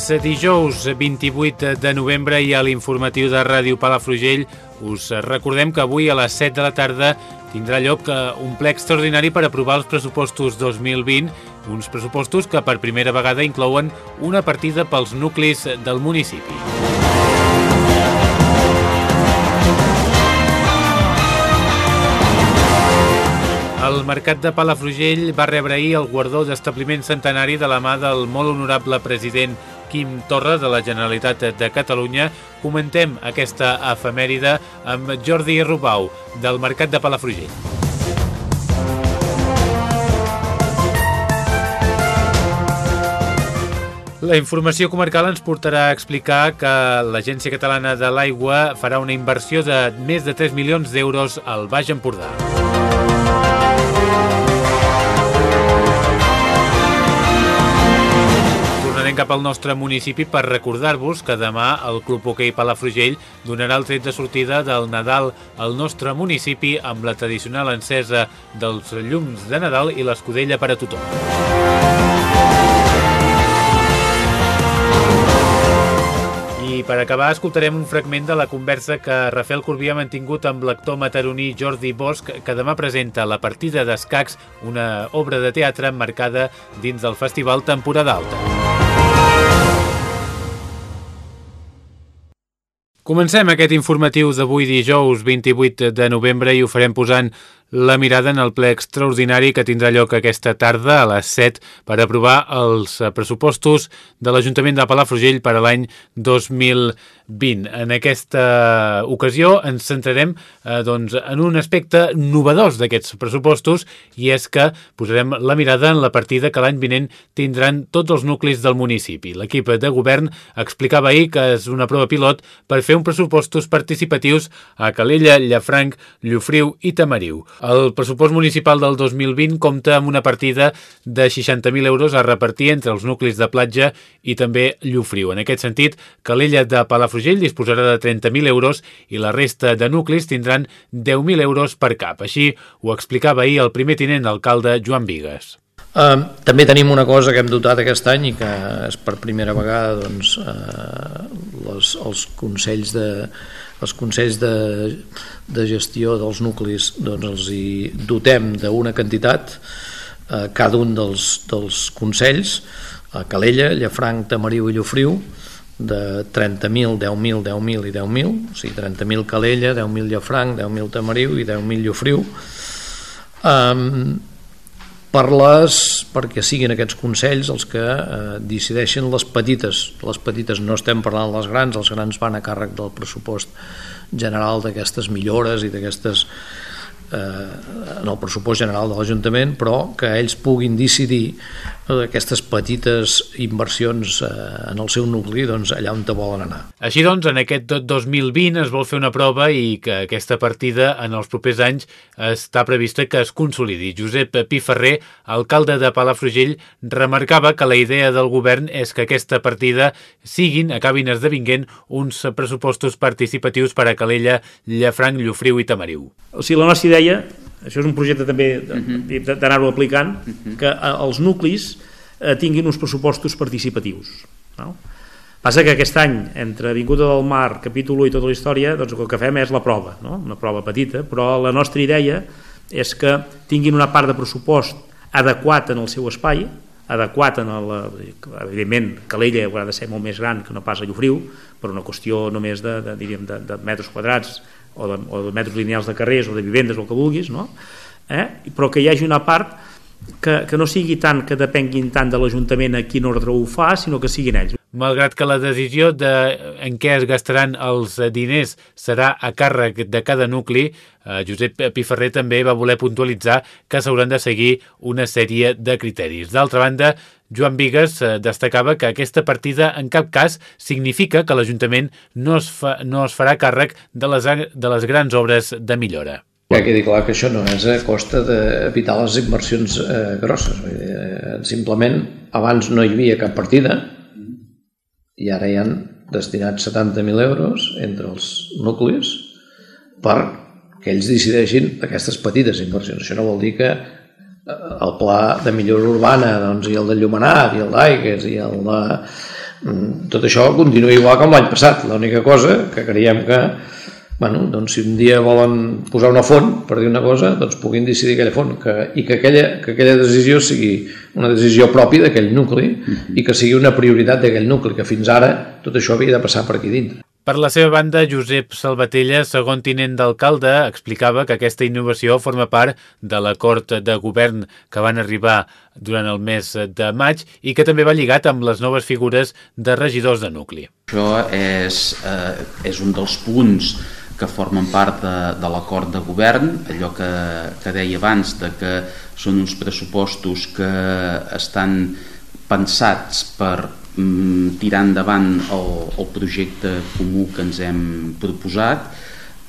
És dijous 28 de novembre i a l'informatiu de Ràdio Palafrugell us recordem que avui a les 7 de la tarda tindrà lloc eh, un ple extraordinari per aprovar els pressupostos 2020, uns pressupostos que per primera vegada inclouen una partida pels nuclis del municipi. El Mercat de Palafrugell va rebre ahir el guardó d'establiment centenari de la mà del molt honorable president Quim Torra de la Generalitat de Catalunya. Comentem aquesta efemèride amb Jordi Rubau, del Mercat de Palafrugell. La informació comarcal ens portarà a explicar que l'Agència Catalana de l'Aigua farà una inversió de més de 3 milions d'euros al Baix Empordà. Cap al nostre municipi per recordar-vos que demà el Club Hoquei Palafrugell donarà el tret de sortida del Nadal al nostre municipi amb la tradicional encesa dels llums de Nadal i l'escudella per a tothom. I per acabar escoltarem un fragment de la conversa que Rafael Corbí ha mantingut amb l'actor mataroní Jordi Bosch, que demà presenta la partida d'escacs, una obra de teatre emmarcada dins del Festival Temporada Alta. Comencem aquest informatiu d'avui dijous 28 de novembre i ho farem posant la mirada en el ple extraordinari que tindrà lloc aquesta tarda a les 7 per aprovar els pressupostos de l'Ajuntament de Palafrugell per a l'any 2020. En aquesta ocasió ens centrarem eh, doncs, en un aspecte novedós d'aquests pressupostos i és que posarem la mirada en la partida que l'any vinent tindran tots els nuclis del municipi. L'equip de govern explicava ahir que és una prova pilot per fer un pressupostos participatius a Calella, Llafranc, Llofriu i Tamariu. El pressupost municipal del 2020 compta amb una partida de 60.000 euros a repartir entre els nuclis de platja i també Llofriu. En aquest sentit, Calella de Palafrugell disposarà de 30.000 euros i la resta de nuclis tindran 10.000 euros per cap. Així ho explicava ahir el primer tinent d'alcalde Joan Vigues. Uh, també tenim una cosa que hem dotat aquest any i que és per primera vegada doncs, uh, les, els consells de, els consells de, de gestió dels nuclis doncs els hi dotem d'una quantitat eh, cada un dels, dels consells a Calella, Llafranc, Tamariu i Llofriu de 30.000, 10.000, 10.000 i 10.000 o sigui 30.000 Calella, 10.000 Llafranc 10.000 Tamariu i 10.000 Llofriu. Um, per les, perquè siguin aquests consells els que eh, decideixen les petites. Les petites no estem parlant les grans, els grans van a càrrec del pressupost general d'aquestes millores i d'aquestes eh, en el pressupost general de l'Ajuntament, però que ells puguin decidir aquestes petites inversions eh, en el seu nucli doncs, allà on te volen anar. Així doncs, en aquest 2020 es vol fer una prova i que aquesta partida en els propers anys està prevista que es consolidi. Josep Piferrer, alcalde de Palafrugell, remarcava que la idea del govern és que aquesta partida siguin, acabin esdevinguent, uns pressupostos participatius per a Calella, Llafranc, Llofriu i Tamariu. O sigui, la nostra idea això és un projecte també d'anar-ho aplicant, que els nuclis eh, tinguin uns pressupostos participatius. No? Passa que aquest any, entre Vinguda del Mar, capítol 1 i tota la història, doncs el que fem és la prova, no? una prova petita, però la nostra idea és que tinguin una part de pressupost adequat en el seu espai, adequat en el... Evidentment, Calella haurà de ser molt més gran que no pas a Llofriu, per una qüestió només de, de, diríem, de, de metres quadrats, o de, o de metres lineals de carrers o de vivendes o el que vulguis, no? eh? però que hi hagi una part que, que no sigui tant que depenguin tant de l'Ajuntament a quin ordre ho fa, sinó que siguin ells. malgrat que la decisió de en què es gastaran els diners serà a càrrec de cada nucli, eh, Josep Piferrer també va voler puntualitzar que s'hauran de seguir una sèrie de criteris. D'altra banda, Joan Vigues eh, destacava que aquesta partida en cap cas significa que l'Ajuntament no, es fa, no es farà càrrec de les, de les grans obres de millora. Que quedi clar que això no és a costa d'evitar les inversions eh, grosses. Eh, simplement, abans no hi havia cap partida i ara hi han destinat 70.000 euros entre els nuclis per que ells decideixin aquestes petites inversions. Això no vol dir que el pla de millora urbana doncs, i el de Llumenat i el d'Aigues i el de... Mm, tot això continua igual com l'any passat. L'única cosa que creiem que bueno, doncs si un dia volen posar una font, per dir una cosa, doncs puguin decidir aquella font que, i que aquella, que aquella decisió sigui una decisió pròpia d'aquell nucli mhm. -huh. i que sigui una prioritat d'aquell nucli, que fins ara tot això havia de passar per aquí dintre. Per la seva banda, Josep Salvatella, segon tinent d'alcalde, explicava que aquesta innovació forma part de l'acord de govern que van arribar durant el mes de maig i que també va lligat amb les noves figures de regidors de nucli. Això és, eh, és un dels punts que formen part de, de l'acord de govern, allò que, que deia abans, de que són uns pressupostos que estan pensats per tirar endavant el, el projecte comú que ens hem proposat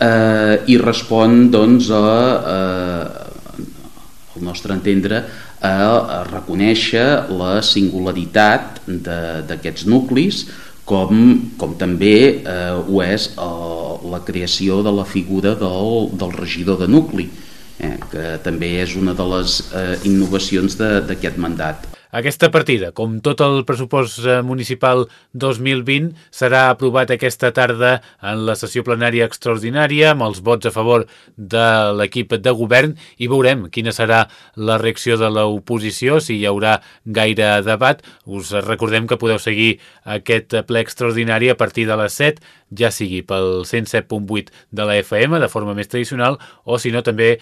eh, i respon doncs, a, a, al nostre entendre a, a reconèixer la singularitat d'aquests nuclis com, com també eh, ho és eh, la creació de la figura del, del regidor de nucli, eh, que també és una de les eh, innovacions d'aquest mandat. Aquesta partida, com tot el pressupost eh, municipal 2020, serà aprovat aquesta tarda en la sessió plenària extraordinària amb els vots a favor de l'equip de govern i veurem quina serà la reacció de l'oposició, si hi haurà gaire debat. Us recordem que podeu seguir aquest ple extraordinari a partir de les 7 ja sigui pel 107.8 de la FM de forma més tradicional o si no també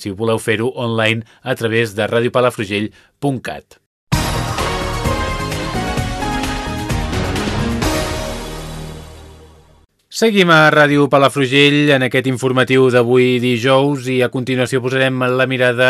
si voleu fer-ho online a través de radiopalafrugell.cat. Seguim a Ràdio Palafrugell en aquest informatiu d'avui dijous i a continuació posarem la mirada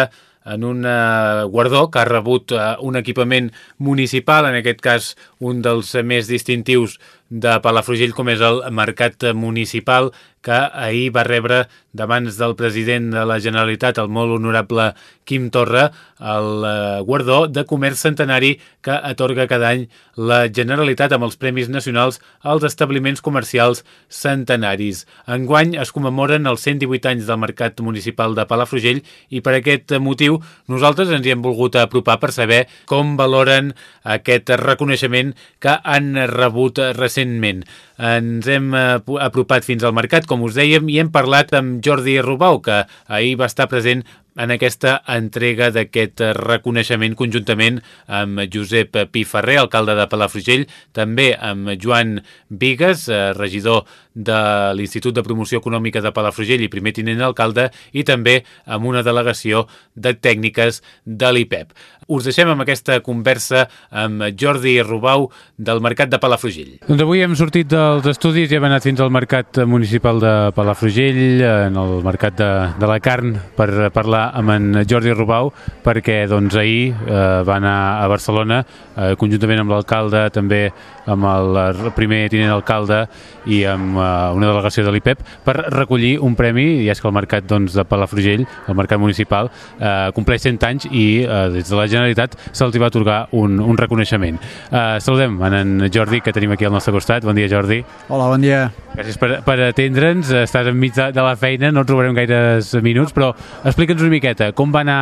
en un uh, guardó que ha rebut uh, un equipament municipal, en aquest cas un dels més distintius de Palafrugell com és el Mercat Municipal que ahir va rebre de mans del president de la Generalitat, el molt honorable Quim Torra, el eh, guardó de comerç centenari que atorga cada any la Generalitat amb els Premis Nacionals als establiments comercials centenaris. Enguany es commemoren els 118 anys del Mercat Municipal de Palafrugell i per aquest motiu nosaltres ens hi hem volgut apropar per saber com valoren aquest reconeixement que han rebut recentment. sin min Ens hem apropat fins al mercat, com us dèiem, i hem parlat amb Jordi Rubau, que ahir va estar present en aquesta entrega d'aquest reconeixement conjuntament amb Josep Piferrer, alcalde de Palafrugell, també amb Joan Vigues, eh, regidor de l'Institut de Promoció Econòmica de Palafrugell i primer tinent alcalde, i també amb una delegació de tècniques de l'IPEP. Us deixem amb aquesta conversa amb Jordi Rubau del Mercat de Palafrugell. Doncs avui hem sortit dels estudis i hem anat fins al Mercat Municipal de Palafrugell, en el Mercat de, de la Carn, per parlar amb en Jordi Rubau perquè doncs, ahir eh, va anar a Barcelona eh, conjuntament amb l'alcalde, també amb el primer tinent alcalde i amb eh, una delegació de l'IPEP per recollir un premi, i és que el mercat doncs, de Palafrugell, el mercat municipal, eh, compleix 100 anys i eh, des de la Generalitat se'ls va atorgar un, un reconeixement. Eh, saludem en, en Jordi, que tenim aquí al nostre costat. Bon dia, Jordi. Hola, bon dia. Gràcies per, per atendre'ns. Estàs enmig de, de la feina, no et trobarem gaires minuts, però explica'ns una miqueta com va anar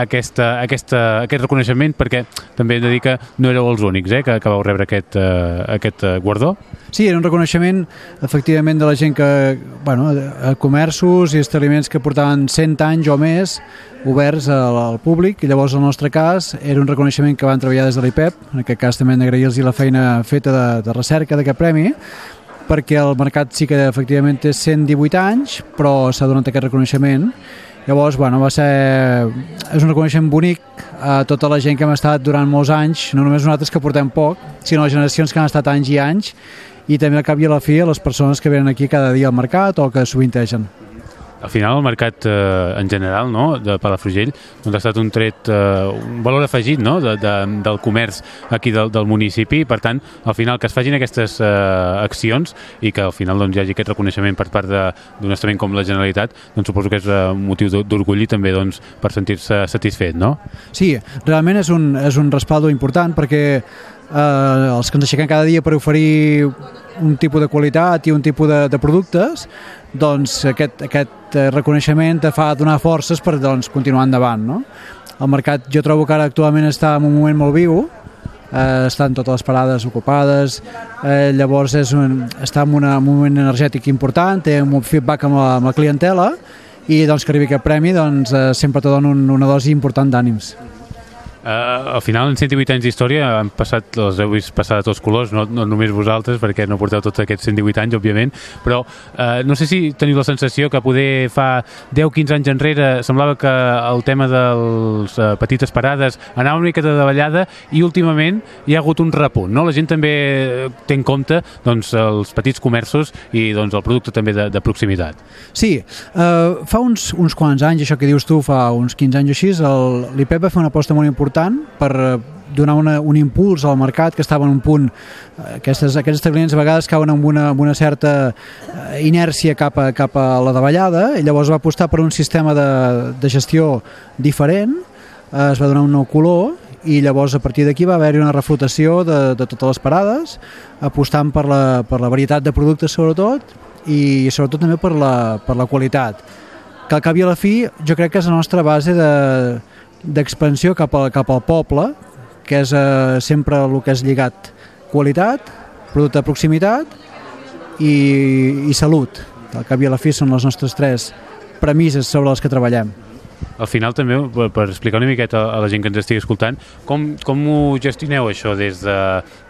aquesta, aquesta, aquest reconeixement, perquè també hem de dir que no éreu els únics eh, que, que vau rebre aquest, uh, aquest uh, guardó. Sí, era un reconeixement efectivament de la gent que, bueno, a comerços i establiments que portaven 100 anys o més oberts al, al públic i llavors el nostre cas era un reconeixement que van treballar des de l'IPEP, en aquest cas també hem d'agrair-los la feina feta de, de recerca d'aquest premi perquè el mercat sí que efectivament té 118 anys però s'ha donat aquest reconeixement Llavors, bueno, va ser... És un reconeixement bonic a tota la gent que hem estat durant molts anys, no només nosaltres que portem poc, sinó les generacions que han estat anys i anys, i també al cap i a la fi a les persones que venen aquí cada dia al mercat o que sovintegen al final el mercat eh, en general no, de Palafrugell doncs ha estat un tret, eh, un valor afegit no, de, de, del comerç aquí del, del municipi i per tant al final que es facin aquestes eh, accions i que al final doncs, hi hagi aquest reconeixement per part d'un estament com la Generalitat doncs suposo que és eh, un motiu d'orgull i també doncs, per sentir-se satisfet, no? Sí, realment és un, és un respaldo important perquè eh, els que ens aixequem cada dia per oferir un tipus de qualitat i un tipus de, de productes, doncs aquest, aquest eh, reconeixement te fa donar forces per doncs, continuar endavant. No? El mercat jo trobo que ara actualment està en un moment molt viu, eh, estan totes les parades ocupades, eh, llavors és un, està en, una, en un moment energètic important, té un feedback amb la, amb la clientela i doncs, que arribi aquest premi doncs, eh, sempre te dona un, una dosi important d'ànims. Uh, al final, en 118 anys d'història, han passat, els heu vist passar de tots colors, no, no només vosaltres, perquè no porteu tots aquests 118 anys, òbviament, però uh, no sé si teniu la sensació que poder fa 10-15 anys enrere semblava que el tema de les uh, petites parades anava una mica de davallada i últimament hi ha hagut un repunt, no? La gent també té en compte doncs, els petits comerços i doncs, el producte també de, de proximitat. Sí, uh, fa uns, uns quants anys, això que dius tu, fa uns 15 anys o així, l'IPEP va fer una aposta molt important important per eh, donar una, un impuls al mercat que estava en un punt eh, aquestes, aquests establiments a vegades cauen amb una, amb una certa eh, inèrcia cap a, cap a la davallada i llavors va apostar per un sistema de, de gestió diferent es va donar un nou color i llavors a partir d'aquí va haver-hi una reflotació de, de totes les parades apostant per la, per la varietat de productes sobretot i sobretot també per la, per la qualitat. Que al cap i a la fi jo crec que és la nostra base de, d'expansió cap, cap al poble, que és eh, sempre el que és lligat qualitat, producte de proximitat i, i salut. Al cap i a la fi són les nostres tres premisses sobre les que treballem al final també, per explicar una miqueta a la gent que ens estigui escoltant, com, com ho gestioneu això des de,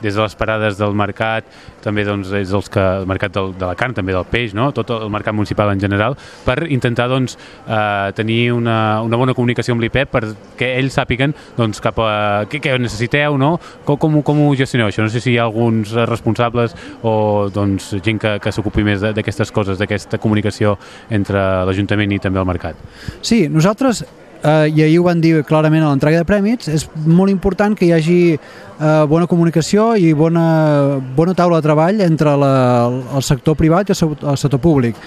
des de les parades del mercat, també doncs, des dels que, el mercat del, de la carn, també del peix, no? tot el mercat municipal en general, per intentar doncs, eh, tenir una, una bona comunicació amb l'IPEP perquè ells sàpiguen doncs, cap a què, què necessiteu, no? Com, com, com ho gestioneu això? No sé si hi ha alguns responsables o doncs, gent que, que s'ocupi més d'aquestes coses, d'aquesta comunicació entre l'Ajuntament i també el mercat. Sí, nosaltres eh, i ahir ho van dir clarament a l'entrega de prèmits, és molt important que hi hagi eh, bona comunicació i bona, bona taula de treball entre la, el sector privat i el, el sector públic.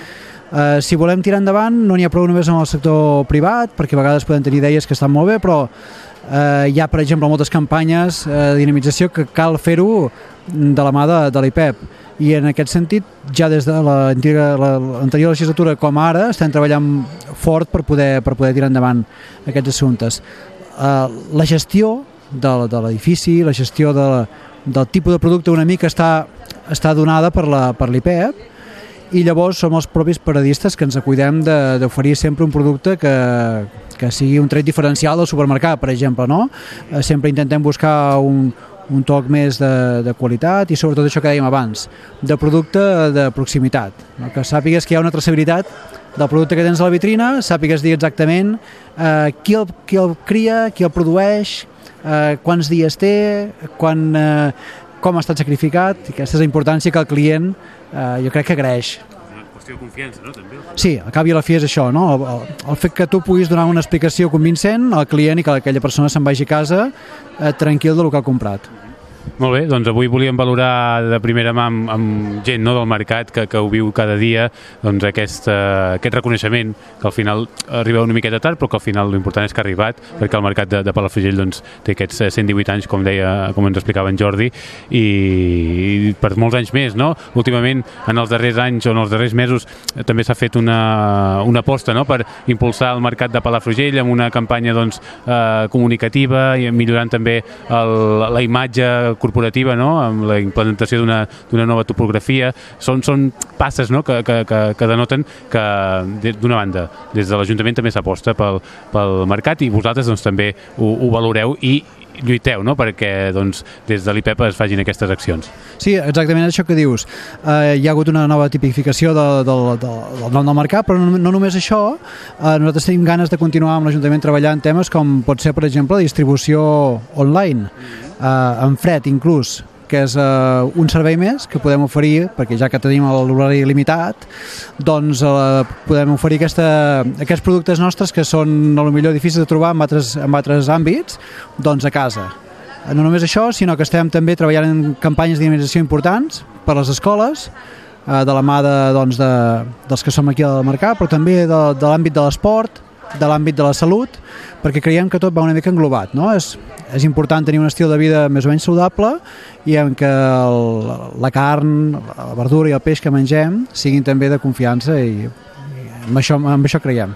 Eh, si volem tirar endavant no n'hi ha prou només amb el sector privat, perquè a vegades poden tenir idees que estan molt bé, però eh, hi ha, per exemple, moltes campanyes eh, de dinamització que cal fer-ho de la mà de, de l'IPEP i en aquest sentit ja des de l'anterior legislatura com ara estem treballant fort per poder, per poder tirar endavant aquests assumptes. Uh, la gestió de, de l'edifici, la gestió de, del tipus de producte una mica està, està donada per l'IPEP i llavors som els propis paradistes que ens cuidem d'oferir sempre un producte que, que sigui un tret diferencial del supermercat, per exemple, no? Eh, sempre intentem buscar un, un toc més de, de qualitat i sobretot això que dèiem abans, de producte de proximitat, no? que sàpigues que hi ha una traçabilitat del producte que tens a la vitrina, sàpigues dir exactament eh, qui, el, qui el cria, qui el produeix, eh, quants dies té, quan, eh, com ha estat sacrificat, i aquesta és la importància que el client eh, jo crec que agraeix qüestió de confiança, no? També. Sí, al cap i a la fi és això, no? El, el, el fet que tu puguis donar una explicació convincent al client i que aquella persona se'n vagi a casa eh, tranquil del que ha comprat. Molt bé, doncs avui volíem valorar de primera mà amb, amb gent no, del mercat que, que ho viu cada dia doncs aquest, uh, aquest reconeixement que al final arriba una miqueta tard però que al final l'important és que ha arribat perquè el mercat de, de Palafrugell doncs, té aquests 118 anys com deia, com ens explicava en Jordi i, i per molts anys més no? últimament en els darrers anys o en els darrers mesos eh, també s'ha fet una, una aposta no? per impulsar el mercat de Palafrugell amb una campanya doncs, eh, comunicativa i millorant també el, la imatge corporativa, no? amb la implementació d'una nova topografia, són, són passes no? que, que, que, que denoten que, d'una banda, des de l'Ajuntament també s'aposta pel, pel mercat i vosaltres doncs, també ho, ho valoreu i lluiteu no? perquè doncs, des de l'IPEP es facin aquestes accions. Sí, exactament això que dius. Eh, hi ha hagut una nova tipificació de, de, de, del nom del mercat, però no, no només això, eh, nosaltres tenim ganes de continuar amb l'Ajuntament treballant temes com pot ser, per exemple, distribució online, eh, en fred inclús, que és uh, un servei més que podem oferir, perquè ja que tenim l'horari limitat, doncs uh, podem oferir aquesta, aquests productes nostres que són a lo millor difícils de trobar en altres, en altres àmbits, doncs a casa. No només això, sinó que estem també treballant en campanyes d'immunització importants per a les escoles, eh, de la mà de, doncs, de, dels que som aquí al mercat, però també de, de l'àmbit de l'esport, de l'àmbit de la salut, perquè creiem que tot va una mica englobat. No? És, és important tenir un estil de vida més o menys saludable i en què el, la carn, la verdura i el peix que mengem siguin també de confiança i, amb, això, amb això creiem.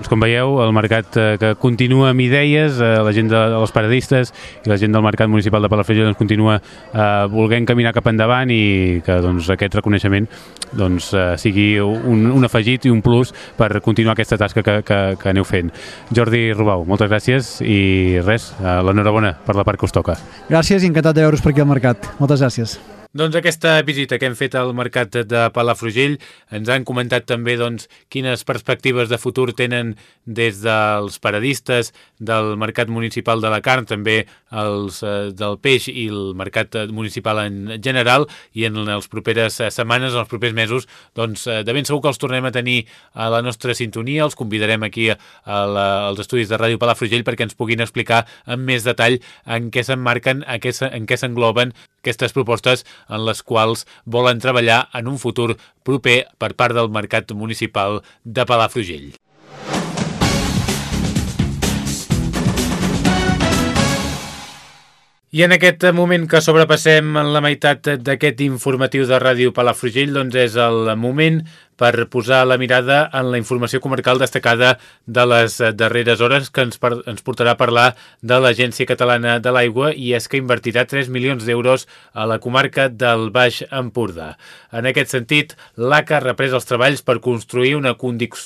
Doncs com veieu, el mercat eh, que continua amb idees, eh, la gent de, les paradistes i la gent del mercat municipal de Palafrugell doncs, continua eh, volent caminar cap endavant i que doncs, aquest reconeixement doncs, eh, sigui un, un afegit i un plus per continuar aquesta tasca que, que, que aneu fent. Jordi Rubau, moltes gràcies i res, l'enhorabona per la part que us toca. Gràcies i encantat de veure's per aquí al mercat. Moltes gràcies. Doncs aquesta visita que hem fet al mercat de Palafrugell ens han comentat també doncs, quines perspectives de futur tenen des dels paradistes del mercat municipal de la carn, també els eh, del peix i el mercat municipal en general. I en les properes setmanes, en els propers mesos, doncs eh, de ben segur que els tornem a tenir a la nostra sintonia, els convidarem aquí a la, als estudis de Ràdio Palafrugell perquè ens puguin explicar amb més detall en què s'emmarquen, en què s'engloben aquestes propostes en les quals volen treballar en un futur proper per part del Mercat Municipal de Palafrugell. I en aquest moment que sobrepassem la meitat d'aquest informatiu de Ràdio Palafrugell, doncs és el moment per posar la mirada en la informació comarcal destacada de les darreres hores que ens, per, ens portarà a parlar de l'Agència Catalana de l'Aigua i és que invertirà 3 milions d'euros a la comarca del Baix Empordà. En aquest sentit, l'ACA ha reprès els treballs per construir una,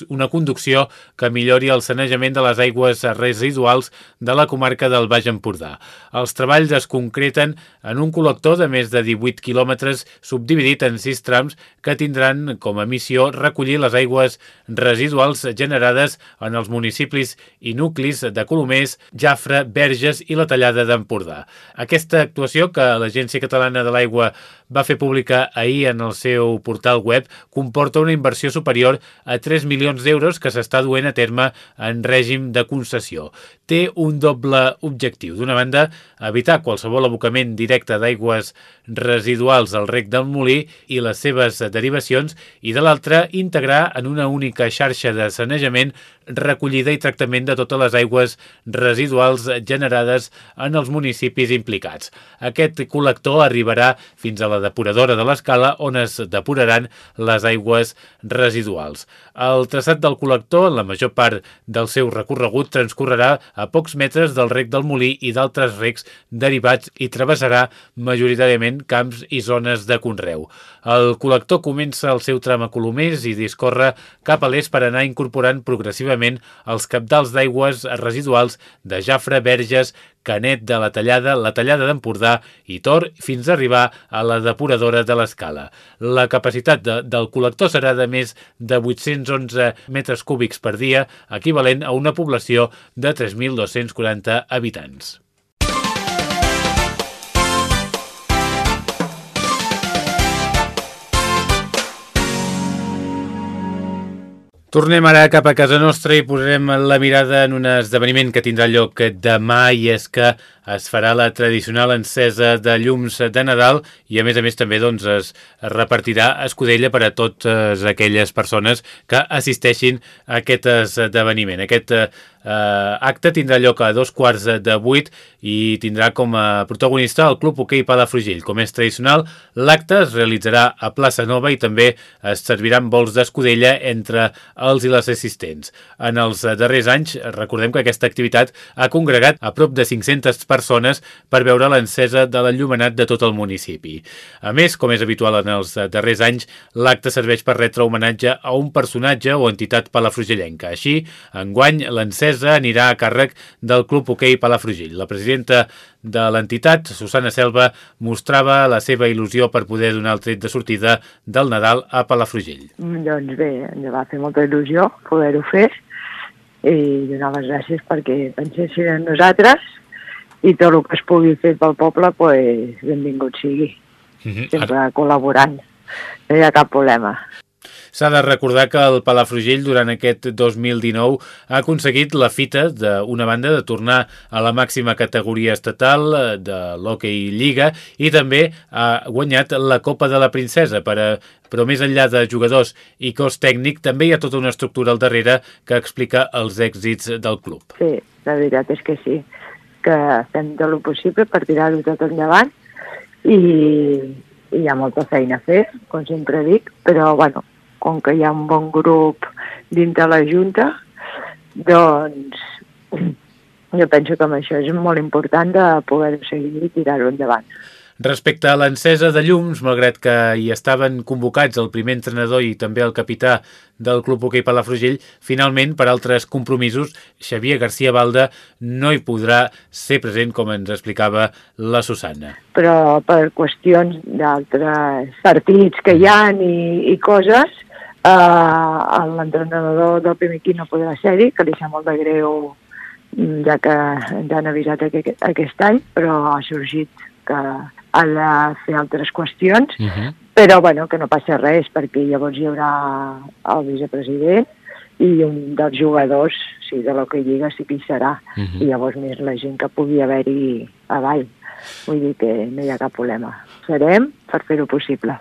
una conducció que millori el sanejament de les aigües residuals de la comarca del Baix Empordà. Els treballs es concreten en un col·lector de més de 18 quilòmetres subdividit en 6 trams que tindran com a missió recollir les aigües residuals generades en els municipis i nuclis de Colomers, Jafre, Verges i la Tallada d'Empordà. Aquesta actuació que l'Agència Catalana de l'Aigua va fer pública ahir en el seu portal web comporta una inversió superior a 3 milions d'euros que s'està duent a terme en règim de concessió. Té un doble objectiu. D'una banda, evitar qualsevol abocament directe d'aigües residuals al rec del molí i les seves derivacions i de l'altra, integrar en una única xarxa de sanejament recollida i tractament de totes les aigües residuals generades en els municipis implicats. Aquest col·lector arribarà fins a la depuradora de l'escala on es depuraran les aigües residuals. El traçat del col·lector, en la major part del seu recorregut, transcorrerà a pocs metres del rec del Molí i d'altres recs derivats i travessarà majoritàriament camps i zones de conreu. El col·lector comença el seu tram a Colomers i discorre cap a l'est per anar incorporant progressivament els capdals d'aigües residuals de Jafre, Verges, Canet de la Tallada, la Tallada d'Empordà i Tor fins a arribar a la depuradora de l'escala. La capacitat de, del col·lector serà de més de 811 metres cúbics per dia, equivalent a una població de 3.240 habitants. Tornem ara cap a casa nostra i posarem la mirada en un esdeveniment que tindrà lloc demà i és que es farà la tradicional encesa de llums de Nadal i a més a més també doncs, es repartirà escudella per a totes aquelles persones que assisteixin a aquest esdeveniment. Aquest eh, acte tindrà lloc a dos quarts de vuit i tindrà com a protagonista el Club Hoquei Palafrugell. Com és tradicional, l'acte es realitzarà a Plaça Nova i també es serviran vols d'escudella entre els i les assistents. En els darrers anys, recordem que aquesta activitat ha congregat a prop de 500 persones persones per veure l'encesa de l'enllumenat de tot el municipi. A més, com és habitual en els darrers anys, l'acte serveix per retre homenatge a un personatge o entitat palafrugellenca. Així, enguany, l'encesa anirà a càrrec del Club Hoquei Palafrugell. La presidenta de l'entitat, Susana Selva, mostrava la seva il·lusió per poder donar el tret de sortida del Nadal a Palafrugell. Doncs bé, ens va fer molta il·lusió poder-ho fer i donar les gràcies perquè pensessin en nosaltres i tot el que es pugui fer pel poble, pues, benvingut sigui. Mm -hmm. Sempre col·laborant. No hi ha cap problema. S'ha de recordar que el Palafrugell durant aquest 2019 ha aconseguit la fita d'una banda de tornar a la màxima categoria estatal eh, de l'Hockey Lliga i també ha guanyat la Copa de la Princesa per a però més enllà de jugadors i cos tècnic, també hi ha tota una estructura al darrere que explica els èxits del club. Sí, la veritat és que sí, que fem tot el possible per tirar-ho tot endavant i, i hi ha molta feina a fer, com sempre dic, però bueno, com que hi ha un bon grup dintre la Junta, doncs jo penso que amb això és molt important de poder seguir i tirar-ho endavant. Respecte a l'encesa de llums, malgrat que hi estaven convocats el primer entrenador i també el capità del Club Hoquei Palafrugell, finalment, per altres compromisos, Xavier García Balda no hi podrà ser present, com ens explicava la Susana. Però per qüestions d'altres partits que hi ha i, i coses, Uh, L'entrenador del primer equip no podrà ser-hi, que li sap molt de greu mm, ja que ens han avisat aquest, aquest any, però ha sorgit que ha de fer altres qüestions, uh -huh. però bueno, que no passa res, perquè llavors hi haurà el vicepresident i un dels jugadors, sí, de lo que lliga sí que hi serà, uh -huh. i llavors més la gent que pugui haver-hi avall. Vull dir que no hi ha cap problema. Serem per fer-ho possible.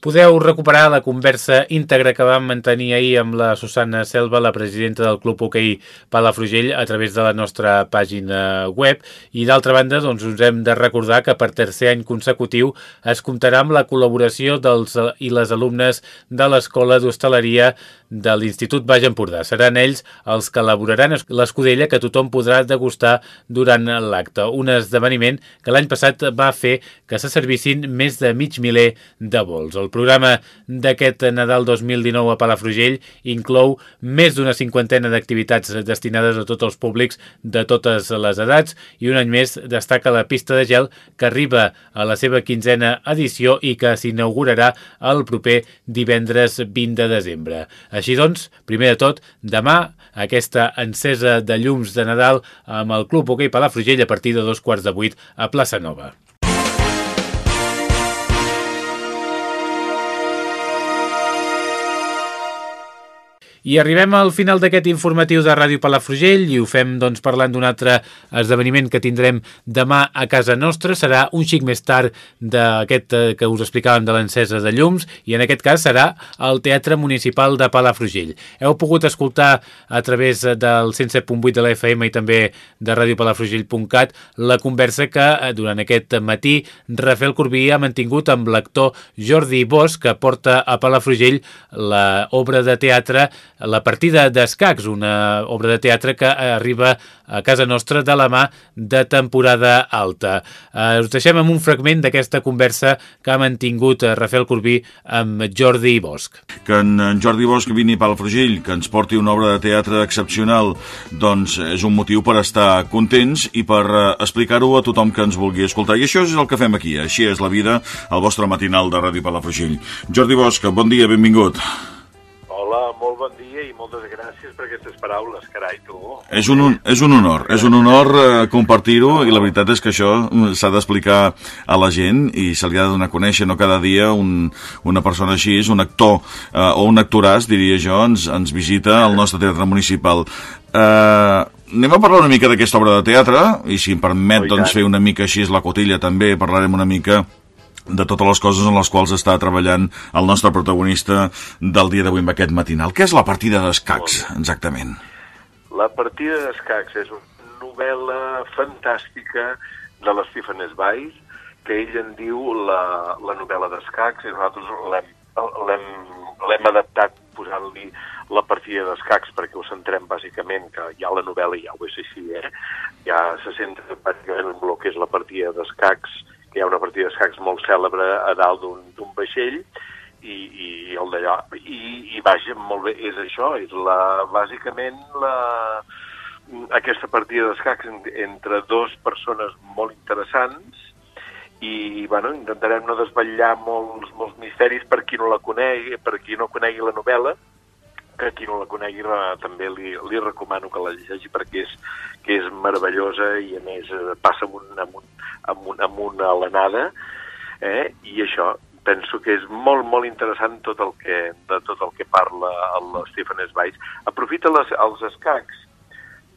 Podeu recuperar la conversa íntegra que vam mantenir ahir amb la Susana Selva, la presidenta del Club Hoquei Palafrugell, a través de la nostra pàgina web. I d'altra banda, doncs, us hem de recordar que per tercer any consecutiu es comptarà amb la col·laboració dels i les alumnes de l'Escola d'Hostaleria de l'Institut Baix Empordà. Seran ells els que elaboraran l'escudella que tothom podrà degustar durant l'acte. Un esdeveniment que l'any passat va fer que se servissin més de mig miler de vols. El programa d'aquest Nadal 2019 a Palafrugell inclou més d'una cinquantena d'activitats destinades a tots els públics de totes les edats i un any més destaca la pista de gel que arriba a la seva quinzena edició i que s'inaugurarà el proper divendres 20 de desembre. Així doncs, primer de tot, demà aquesta encesa de llums de Nadal amb el Club Hoquei Palafrugell a partir de dos quarts de vuit a Plaça Nova. I arribem al final d'aquest informatiu de Ràdio Palafrugell i ho fem doncs, parlant d'un altre esdeveniment que tindrem demà a casa nostra. Serà un xic més tard d'aquest eh, que us explicàvem de l'encesa de llums i en aquest cas serà al Teatre Municipal de Palafrugell. Heu pogut escoltar a través del 107.8 de la FM i també de radiopalafrugell.cat la conversa que eh, durant aquest matí Rafael Corbí ha mantingut amb l'actor Jordi Bosch que porta a Palafrugell l'obra de teatre la partida d'escacs, una obra de teatre que arriba a casa nostra de la mà de temporada alta. Eh, us deixem amb un fragment d'aquesta conversa que ha mantingut eh, Rafael Corbí amb Jordi Bosch. Que en Jordi Bosch vini pel Frugell, que ens porti una obra de teatre excepcional, doncs és un motiu per estar contents i per eh, explicar-ho a tothom que ens vulgui escoltar. I això és el que fem aquí, així és la vida, al vostre matinal de Ràdio Palafrugell. Jordi Bosch, bon dia, benvingut. Hola, molt bon dia i moltes gràcies per aquestes paraules, carai, tu. És un, és un honor, és un honor eh, compartir-ho i la veritat és que això mm, s'ha d'explicar a la gent i se li ha de donar a conèixer, no cada dia un, una persona així, un actor eh, o un actoràs, diria jo, ens, ens visita al nostre teatre municipal. Eh, anem a parlar una mica d'aquesta obra de teatre i si em permet oh, doncs, fer una mica així la cotilla també, parlarem una mica de totes les coses en les quals està treballant el nostre protagonista del dia d'avui amb aquest matinal. Què és la partida d'escacs, exactament? La partida d'escacs és una novel·la fantàstica de l'Stephen Weiss, que ell en diu la, la novel·la d'escacs, i nosaltres l'hem l'hem adaptat posant-li la partida d'escacs perquè ho centrem bàsicament, que ja la novel·la ja ho és així, eh? ja se centra bàsicament en el que és la partida d'escacs, que hi ha una partida d'escacs molt cèlebre a dalt d'un vaixell, i, i el d'allò, i, i vaja, molt bé, és això, és la, bàsicament la, aquesta partida d'escacs entre dues persones molt interessants, i bueno, intentarem no desvetllar molts, molts misteris per qui no la conegui, per qui no conegui la novel·la, que qui no la conegui també li, li recomano que la llegeixi perquè és, que és meravellosa i a més eh, passa amb, un, amb, un, amb, un, amb una alenada eh? i això penso que és molt, molt interessant tot el que, de tot el que parla el Stephen Zweig. Aprofita les, els escacs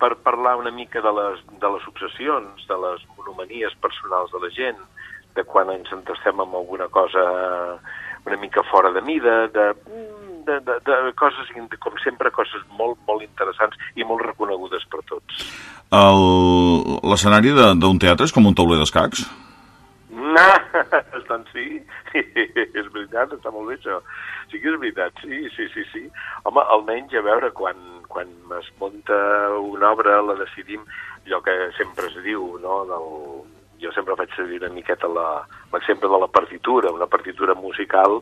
per parlar una mica de les, de les obsessions, de les monomanies personals de la gent, de quan ens entestem amb alguna cosa una mica fora de mida, de, de, de, de coses, com sempre, coses molt, molt interessants i molt reconegudes per tots. L'escenari d'un teatre és com un tauler d'escacs? No, doncs sí, és veritat, està molt bé això. Sí que és veritat, sí, sí, sí, sí. Home, almenys a veure, quan, quan es munta una obra la decidim, allò que sempre es diu, no?, del, jo sempre faig servir una miqueta l'exemple de la partitura, una partitura musical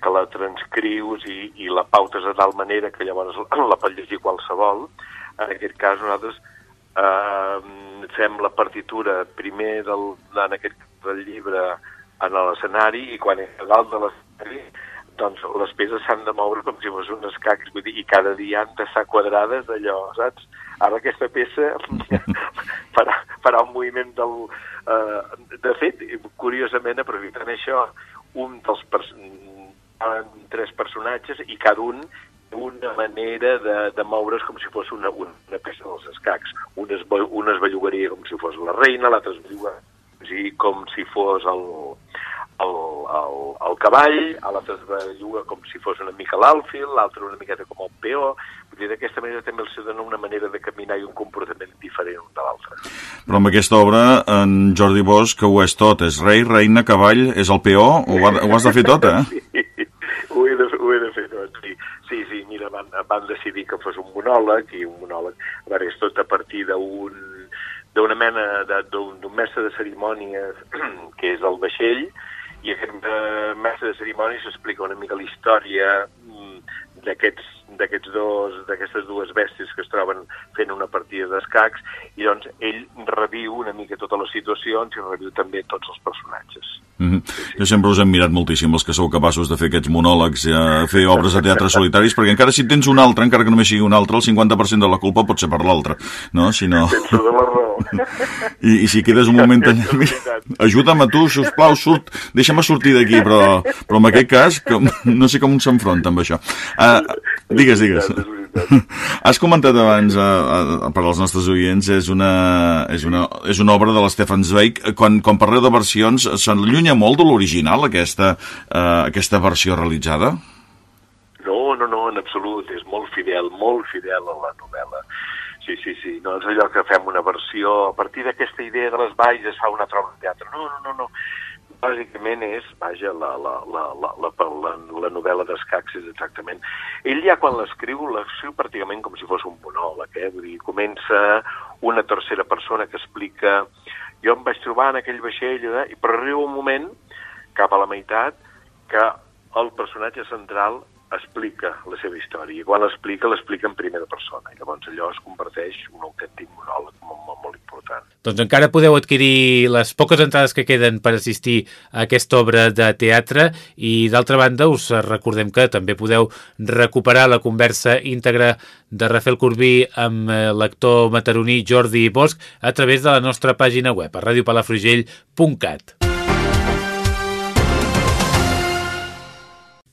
que la transcrius i, i la pautes de tal manera que llavors la pot llegir qualsevol. En aquest cas nosaltres eh, fem la partitura primer del, en aquest del llibre en l'escenari i quan és a dalt de l'escenari doncs les peces s'han de moure com si fos un escacs, vull dir, i cada dia han d'estar quadrades d'allò, saps? Ara aquesta peça farà, farà un moviment del... Eh, de fet, curiosament, aprofitant això, un dels pers tres personatges i cada un una manera de, de moure's com si fos una, una peça dels escacs. Un es, un es bellugaria com si fos la reina, l'altre es belluga com si fos el, el, el, el cavall, l'altre es belluga com si fos una mica l'alfil, l'altre una miqueta com el peó, dir, d'aquesta manera també els dona una manera de caminar i un comportament diferent de l'altre. Però amb aquesta obra, en Jordi Bosch, que ho és tot, és rei, reina, cavall, és el peó, ho, ho has de fer tot, eh? Sí, ho he de, ho he de fer tot, sí. Sí, sí, mira, van, van decidir que fos un monòleg, i un monòleg, a veure, és tot a partir d'un d'una mena d'un mestre de cerimònies que és el vaixell i aquest eh, mestre de cerimònies explica una mica la història mm, d'aquests dos d'aquestes dues bèsties que es troben fent una partida d'escacs i doncs ell reviu una mica totes les situacions i reviu també tots els personatges. Mm -hmm. sí, sí. Jo sempre us hem mirat moltíssim els que sou capaços de fer aquests monòlegs, eh, fer obres de teatre solitaris, perquè encara si tens un altre, encara que només sigui un altre, el 50% de la culpa pot ser per l'altre, no? Si no... Tens tota la raó. I, I si quedes un moment allà, mira, ajuda'm a tu, sisplau, surt, deixa'm sortir d'aquí, però, però en aquest cas, que, no sé com s'enfronta amb això. Uh, digues, digues. Has comentat abans, uh, uh, per als nostres oients, és una, és una, és una obra de l'Stefan Zweig. Quan, quan parleu de versions, s'allunya molt de l'original, aquesta, uh, aquesta versió realitzada? No, no, no, en absolut. És molt fidel, molt fidel a la novel·la. Sí, sí, sí. No és allò que fem una versió... A partir d'aquesta idea de les valls es fa una altra obra de teatre. No, no, no, no. Bàsicament és, vaja, la, la, la, la, la, la, la novel·la d'escacs és exactament... Ell ja quan l'escriu, l'escriu pràcticament com si fos un monòleg, eh? Vull dir, comença una tercera persona que explica jo em vaig trobar en aquell vaixell, eh? però arriba un moment, cap a la meitat, que el personatge central explica la seva història. I quan l'explica, l'explica en primera persona. I llavors allò es converteix en un autèntic monòleg molt, molt, molt important. Doncs encara podeu adquirir les poques entrades que queden per assistir a aquesta obra de teatre i d'altra banda us recordem que també podeu recuperar la conversa íntegra de Rafael Corbí amb eh, l'actor mataroní Jordi Bosch a través de la nostra pàgina web a radiopalafrugell.cat.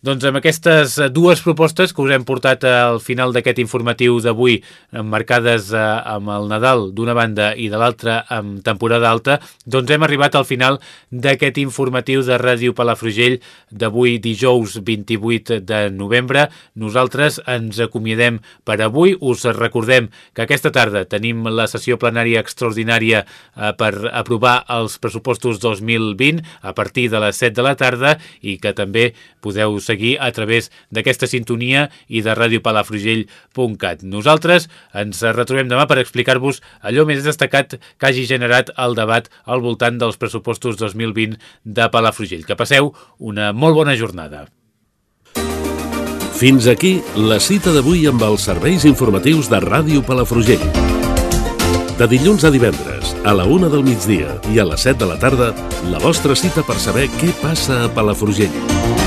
Doncs amb aquestes eh, dues propostes que us hem portat al final d'aquest informatiu d'avui, marcades eh, amb el Nadal d'una banda i de l'altra amb temporada alta, doncs hem arribat al final d'aquest informatiu de Ràdio Palafrugell d'avui dijous 28 de novembre. Nosaltres ens acomiadem per avui. Us recordem que aquesta tarda tenim la sessió plenària extraordinària eh, per aprovar els pressupostos 2020 a partir de les 7 de la tarda i que també podeu seguir a través d'aquesta sintonia i de radiopalafrugell.cat. Nosaltres ens retrobem demà per explicar-vos allò més destacat que hagi generat el debat al voltant dels pressupostos 2020 de Palafrugell. Que passeu una molt bona jornada. Fins aquí la cita d'avui amb els serveis informatius de Ràdio Palafrugell. De dilluns a divendres, a la una del migdia i a les 7 de la tarda, la vostra cita per saber què passa a Palafrugell.